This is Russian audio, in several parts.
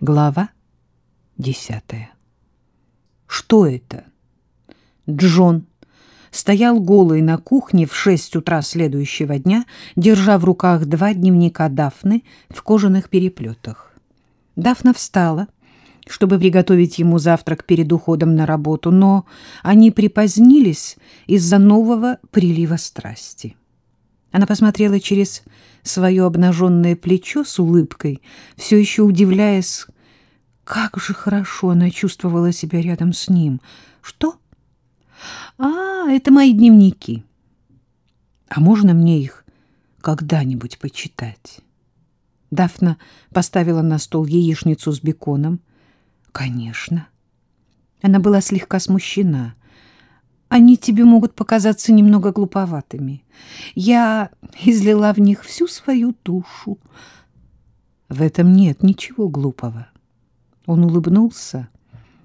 Глава десятая. Что это? Джон стоял голый на кухне в шесть утра следующего дня, держа в руках два дневника Дафны в кожаных переплетах. Дафна встала, чтобы приготовить ему завтрак перед уходом на работу, но они припозднились из-за нового прилива страсти. Она посмотрела через свое обнаженное плечо с улыбкой, все еще удивляясь, как же хорошо она чувствовала себя рядом с ним. Что? А, это мои дневники. А можно мне их когда-нибудь почитать? Дафна поставила на стол яичницу с беконом. Конечно. Она была слегка смущена. Они тебе могут показаться немного глуповатыми. Я излила в них всю свою душу. В этом нет ничего глупого. Он улыбнулся,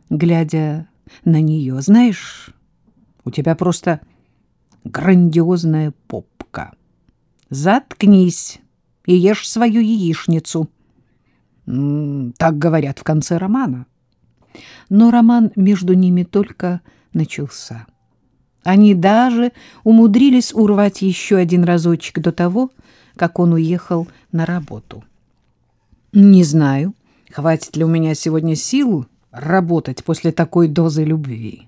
глядя на нее. Знаешь, у тебя просто грандиозная попка. Заткнись и ешь свою яичницу. Так говорят в конце романа. Но роман между ними только начался. Они даже умудрились урвать еще один разочек до того, как он уехал на работу. Не знаю, хватит ли у меня сегодня сил работать после такой дозы любви.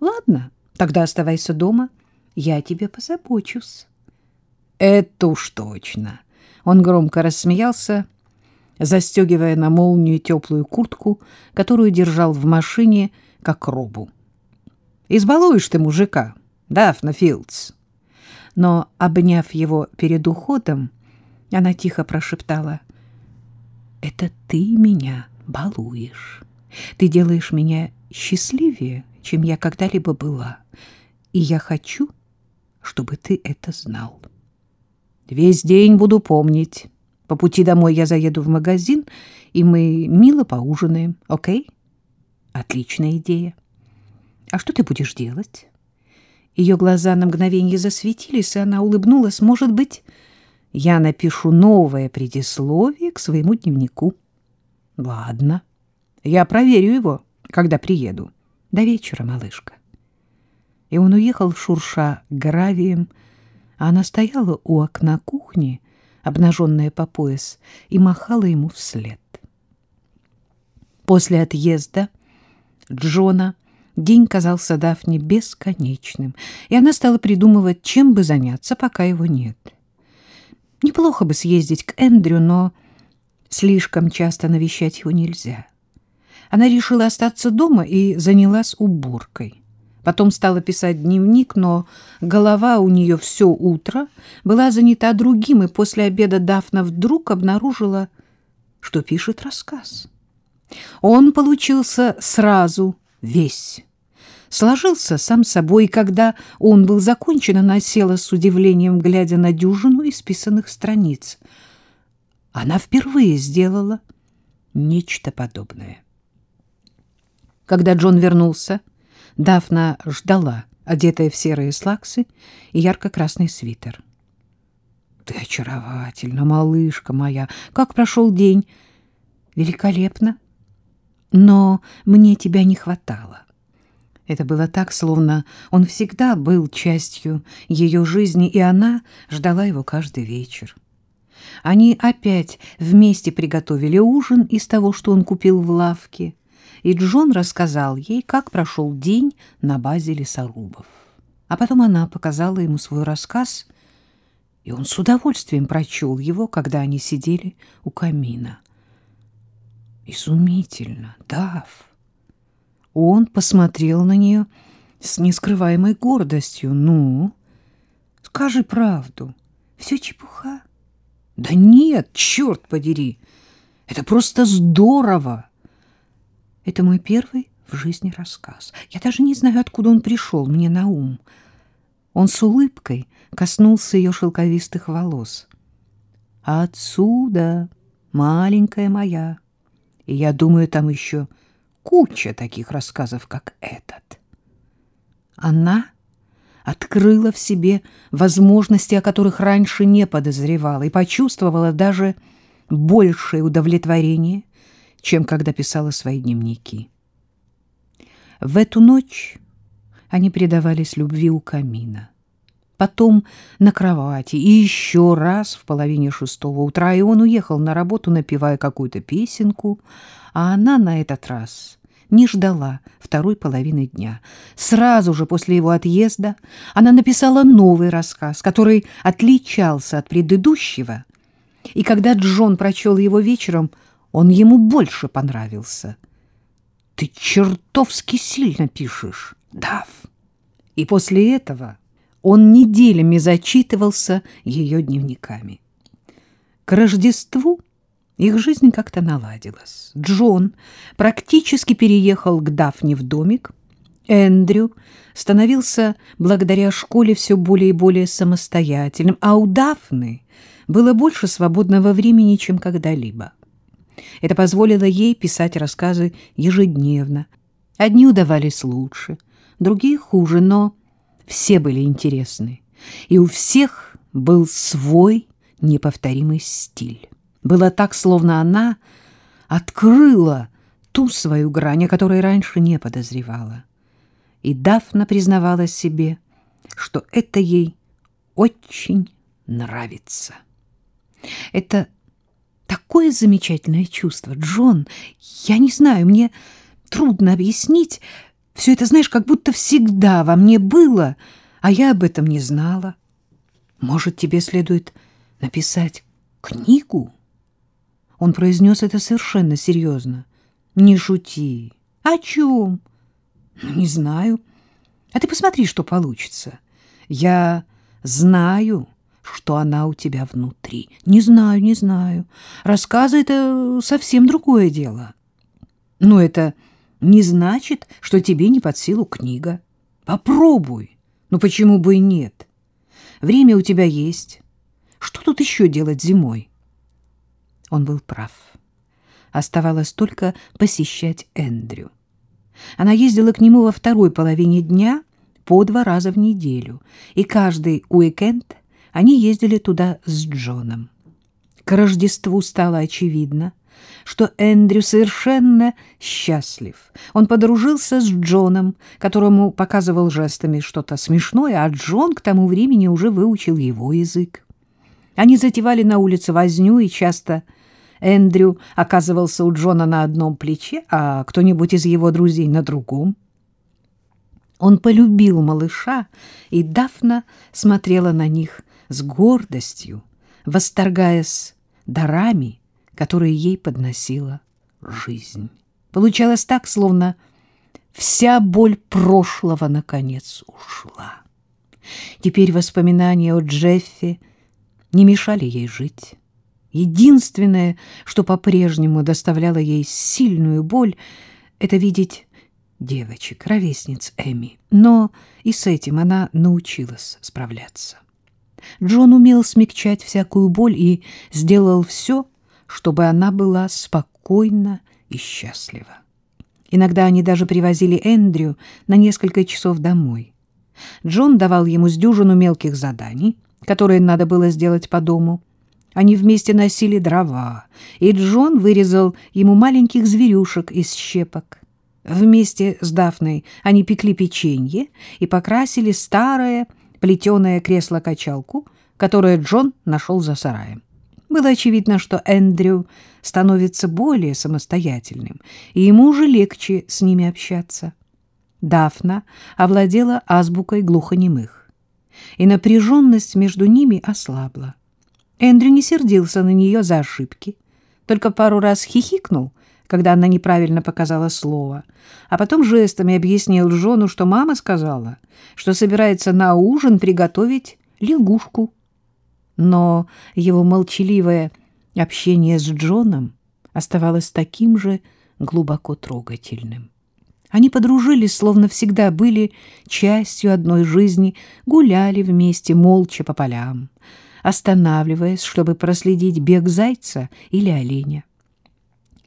Ладно, тогда оставайся дома, я о тебе позабочусь. Это уж точно. Он громко рассмеялся, застегивая на молнию теплую куртку, которую держал в машине, как робу. Избалуешь ты мужика, Дафна Филдс. Но, обняв его перед уходом, она тихо прошептала, «Это ты меня балуешь. Ты делаешь меня счастливее, чем я когда-либо была. И я хочу, чтобы ты это знал. Весь день буду помнить. По пути домой я заеду в магазин, и мы мило поужинаем, окей? Отличная идея. А что ты будешь делать? Ее глаза на мгновение засветились, и она улыбнулась. Может быть, я напишу новое предисловие к своему дневнику. Ладно, я проверю его, когда приеду. До вечера, малышка. И он уехал, шурша гравием, а она стояла у окна кухни, обнаженная по пояс, и махала ему вслед. После отъезда Джона День казался Дафне бесконечным, и она стала придумывать, чем бы заняться, пока его нет. Неплохо бы съездить к Эндрю, но слишком часто навещать его нельзя. Она решила остаться дома и занялась уборкой. Потом стала писать дневник, но голова у нее все утро была занята другим, и после обеда Дафна вдруг обнаружила, что пишет рассказ. Он получился сразу весь. Сложился сам собой, и когда он был закончен, она села с удивлением, глядя на дюжину исписанных страниц. Она впервые сделала нечто подобное. Когда Джон вернулся, Дафна ждала, одетая в серые слаксы и ярко-красный свитер. — Ты очаровательна, малышка моя! Как прошел день? — Великолепно! Но мне тебя не хватало. Это было так, словно он всегда был частью ее жизни, и она ждала его каждый вечер. Они опять вместе приготовили ужин из того, что он купил в лавке, и Джон рассказал ей, как прошел день на базе лесорубов. А потом она показала ему свой рассказ, и он с удовольствием прочел его, когда они сидели у камина. Изумительно, Дав. Он посмотрел на нее с нескрываемой гордостью. Ну, скажи правду. Все чепуха. Да нет, черт подери. Это просто здорово. Это мой первый в жизни рассказ. Я даже не знаю, откуда он пришел мне на ум. Он с улыбкой коснулся ее шелковистых волос. Отсюда, маленькая моя, и я думаю, там еще куча таких рассказов, как этот. Она открыла в себе возможности, о которых раньше не подозревала, и почувствовала даже большее удовлетворение, чем когда писала свои дневники. В эту ночь они предавались любви у камина. Потом на кровати и еще раз в половине шестого утра, и он уехал на работу, напевая какую-то песенку, а она на этот раз не ждала второй половины дня. Сразу же после его отъезда она написала новый рассказ, который отличался от предыдущего, и когда Джон прочел его вечером, он ему больше понравился. «Ты чертовски сильно пишешь, Дав!» И после этого он неделями зачитывался ее дневниками. К Рождеству их жизнь как-то наладилась. Джон практически переехал к Дафне в домик. Эндрю становился благодаря школе все более и более самостоятельным, а у Дафны было больше свободного времени, чем когда-либо. Это позволило ей писать рассказы ежедневно. Одни удавались лучше, другие хуже, но все были интересны, и у всех был свой неповторимый стиль. Было так, словно она открыла ту свою грань, о которой раньше не подозревала. И Дафна признавала себе, что это ей очень нравится. Это такое замечательное чувство, Джон. Я не знаю, мне трудно объяснить. Все это, знаешь, как будто всегда во мне было, а я об этом не знала. Может, тебе следует написать книгу? Он произнес это совершенно серьезно. Не шути. О чем? Ну, не знаю. А ты посмотри, что получится. Я знаю, что она у тебя внутри. Не знаю, не знаю. Рассказы — это совсем другое дело. Но это не значит, что тебе не под силу книга. Попробуй. Ну почему бы и нет? Время у тебя есть. Что тут еще делать зимой? Он был прав. Оставалось только посещать Эндрю. Она ездила к нему во второй половине дня по два раза в неделю, и каждый уикенд они ездили туда с Джоном. К Рождеству стало очевидно, что Эндрю совершенно счастлив. Он подружился с Джоном, которому показывал жестами что-то смешное, а Джон к тому времени уже выучил его язык. Они затевали на улице возню, и часто Эндрю оказывался у Джона на одном плече, а кто-нибудь из его друзей на другом. Он полюбил малыша, и Дафна смотрела на них с гордостью, восторгаясь дарами, которые ей подносила жизнь. Получалось так, словно вся боль прошлого наконец ушла. Теперь воспоминания о Джеффе не мешали ей жить. Единственное, что по-прежнему доставляло ей сильную боль, это видеть девочек, ровесниц Эми. Но и с этим она научилась справляться. Джон умел смягчать всякую боль и сделал все, чтобы она была спокойна и счастлива. Иногда они даже привозили Эндрю на несколько часов домой. Джон давал ему с дюжину мелких заданий, которые надо было сделать по дому. Они вместе носили дрова, и Джон вырезал ему маленьких зверюшек из щепок. Вместе с Дафной они пекли печенье и покрасили старое плетеное кресло-качалку, которое Джон нашел за сараем. Было очевидно, что Эндрю становится более самостоятельным, и ему уже легче с ними общаться. Дафна овладела азбукой глухонемых, и напряженность между ними ослабла. Эндрю не сердился на нее за ошибки, только пару раз хихикнул, когда она неправильно показала слово, а потом жестами объяснил Джону, что мама сказала, что собирается на ужин приготовить лягушку но его молчаливое общение с Джоном оставалось таким же глубоко трогательным. Они подружились, словно всегда были частью одной жизни, гуляли вместе молча по полям, останавливаясь, чтобы проследить бег зайца или оленя.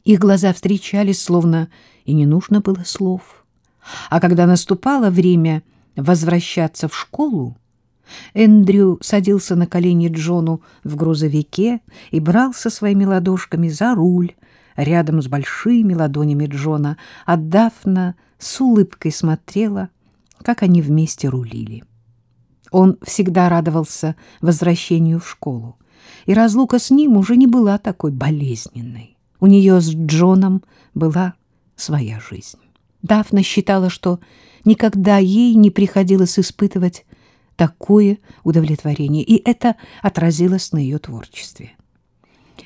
Их глаза встречались, словно и не нужно было слов. А когда наступало время возвращаться в школу, Эндрю садился на колени Джону в грузовике и брался своими ладошками за руль, рядом с большими ладонями Джона, а Дафна с улыбкой смотрела, как они вместе рулили. Он всегда радовался возвращению в школу, и разлука с ним уже не была такой болезненной. У нее с Джоном была своя жизнь. Дафна считала, что никогда ей не приходилось испытывать такое удовлетворение, и это отразилось на ее творчестве.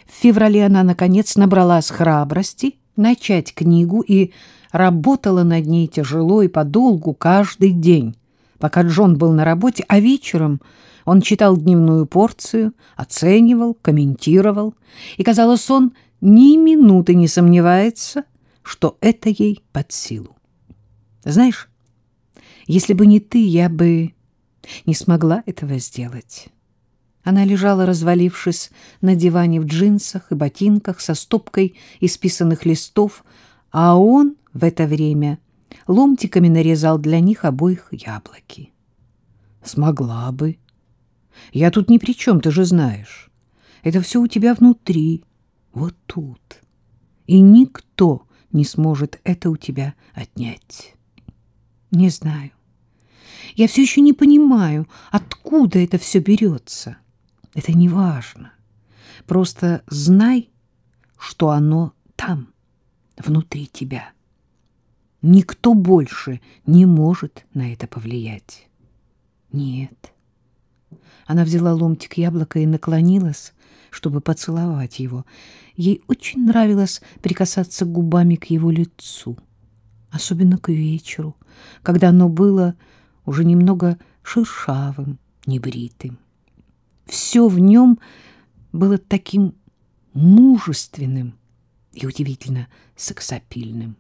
В феврале она, наконец, набралась храбрости начать книгу и работала над ней тяжело и подолгу каждый день, пока Джон был на работе, а вечером он читал дневную порцию, оценивал, комментировал, и, казалось, он ни минуты не сомневается, что это ей под силу. Знаешь, если бы не ты, я бы не смогла этого сделать. Она лежала, развалившись на диване в джинсах и ботинках со стопкой исписанных листов, а он в это время ломтиками нарезал для них обоих яблоки. Смогла бы. Я тут ни при чем, ты же знаешь. Это все у тебя внутри, вот тут. И никто не сможет это у тебя отнять. Не знаю. Я все еще не понимаю, откуда это все берется. Это не важно. Просто знай, что оно там, внутри тебя. Никто больше не может на это повлиять. Нет. Она взяла ломтик яблока и наклонилась, чтобы поцеловать его. Ей очень нравилось прикасаться губами к его лицу, особенно к вечеру, когда оно было уже немного шершавым, небритым. Все в нем было таким мужественным и удивительно сексапильным.